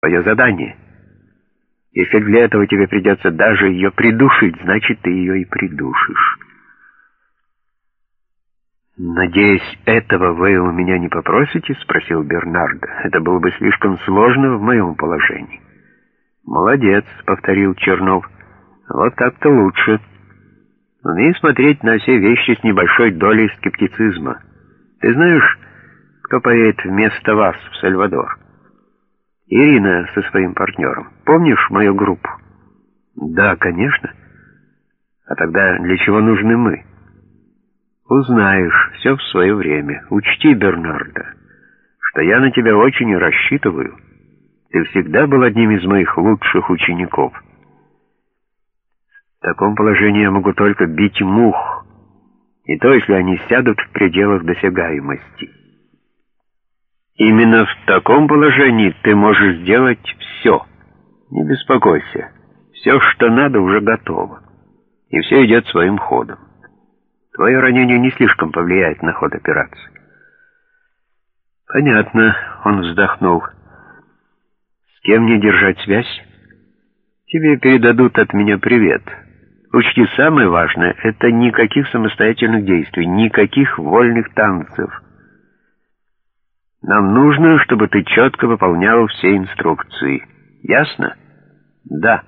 твое задание. Если для этого тебе придется даже ее придушить, значит, ты ее и придушишь. «Надеюсь, этого вы у меня не попросите?» — спросил Бернардо. «Это было бы слишком сложно в моем положении». «Молодец», — повторил Чернов. «Вот так-то лучше. Умей смотреть на все вещи с небольшой долей скептицизма. Ты знаешь, кто поедет вместо вас в Сальвадор?» «Ирина со своим партнером. Помнишь мою группу?» «Да, конечно. А тогда для чего нужны мы?» Узнаешь все в свое время. Учти, Бернардо, что я на тебя очень рассчитываю. Ты всегда был одним из моих лучших учеников. В таком положении я могу только бить мух, и то, если они сядут в пределах досягаемости. Именно в таком положении ты можешь сделать все. Не беспокойся. Все, что надо, уже готово. И все идет своим ходом. Твое ранение не слишком повлияет на ход операции. Понятно, он вздохнул. С кем мне держать связь? Тебе передадут от меня привет. Учти, самое важное — это никаких самостоятельных действий, никаких вольных танцев. Нам нужно, чтобы ты четко выполнял все инструкции. Ясно? Да.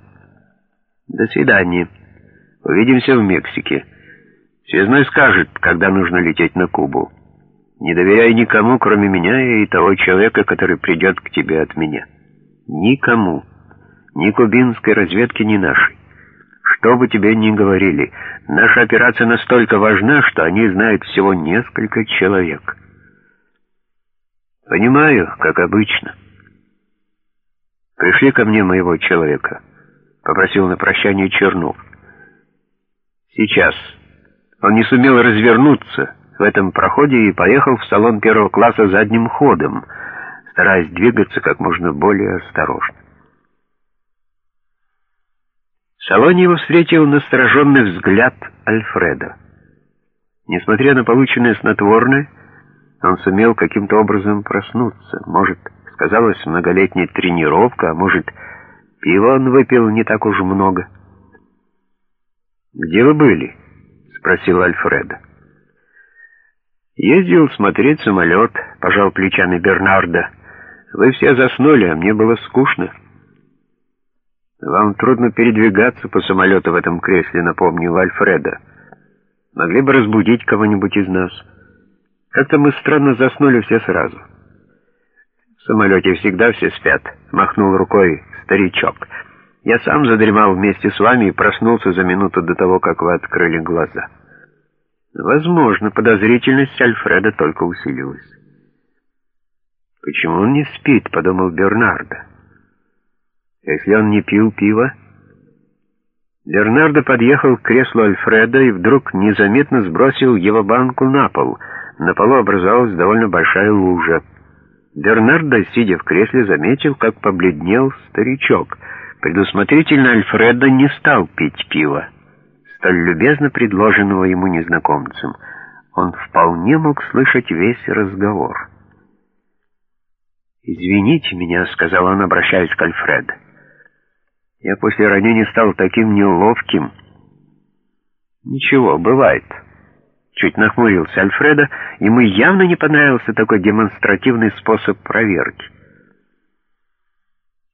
До свидания. Увидимся в Мексике. Связной скажет, когда нужно лететь на Кубу. Не доверяй никому, кроме меня и того человека, который придет к тебе от меня. Никому. Ни кубинской разведки, ни нашей. Что бы тебе ни говорили, наша операция настолько важна, что они знают всего несколько человек. Понимаю, как обычно. Пришли ко мне моего человека, попросил на прощание Чернов. Сейчас. Он не сумел развернуться в этом проходе и поехал в салон первого класса задним ходом, стараясь двигаться как можно более осторожно. В салоне его встретил настороженный взгляд Альфреда. Несмотря на полученное снотворное, он сумел каким-то образом проснуться. Может, сказалась многолетняя тренировка, а может, пива он выпил не так уж много. «Где вы были?» — спросил Альфреда. «Ездил смотреть самолет», — пожал плечами Бернардо. «Вы все заснули, а мне было скучно». «Вам трудно передвигаться по самолету в этом кресле», — напомнил Альфреда. «Могли бы разбудить кого-нибудь из нас. Как-то мы странно заснули все сразу». «В самолете всегда все спят», — махнул рукой старичок. Я сам задремал вместе с вами и проснулся за минуту до того, как вы открыли глаза. Возможно, подозрительность Альфреда только усилилась. «Почему он не спит?» — подумал Бернардо. «Если он не пил пива...» Бернардо подъехал к креслу Альфреда и вдруг незаметно сбросил его банку на пол. На полу образовалась довольно большая лужа. Бернардо, сидя в кресле, заметил, как побледнел старичок — Предусмотрительно Альфредо не стал пить пиво, столь любезно предложенного ему незнакомцем. Он вполне мог слышать весь разговор. «Извините меня», — сказал он, обращаясь к Альфреду. «Я после ранения стал таким неловким». «Ничего, бывает». Чуть нахмурился Альфреда, ему явно не понравился такой демонстративный способ проверки.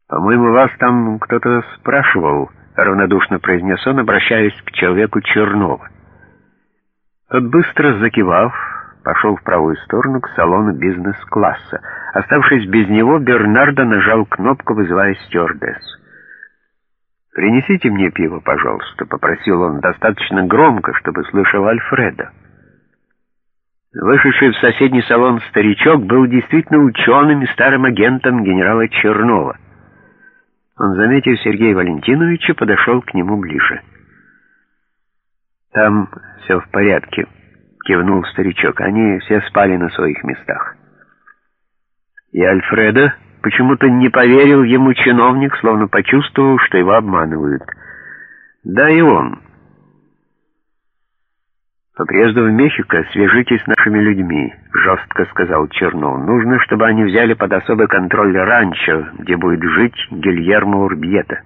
«По-моему, вас там кто-то спрашивал», — равнодушно произнес он, обращаясь к человеку Чернова. Тот, быстро закивав, пошел в правую сторону к салону бизнес-класса. Оставшись без него, Бернардо нажал кнопку, вызывая стюардессу. «Принесите мне пиво, пожалуйста», — попросил он достаточно громко, чтобы слышал Альфреда. Вышедший в соседний салон старичок был действительно ученым и старым агентом генерала Чернова. Он, заметив Сергея Валентиновича, подошел к нему ближе. «Там все в порядке», — кивнул старичок. «Они все спали на своих местах». И Альфреда почему-то не поверил ему чиновник, словно почувствовал, что его обманывают. Да и он. «По приезду в Мехико свяжитесь с нашими людьми», — жестко сказал Чернов. «Нужно, чтобы они взяли под особый контроль ранчо, где будет жить Гильермо Урбьета».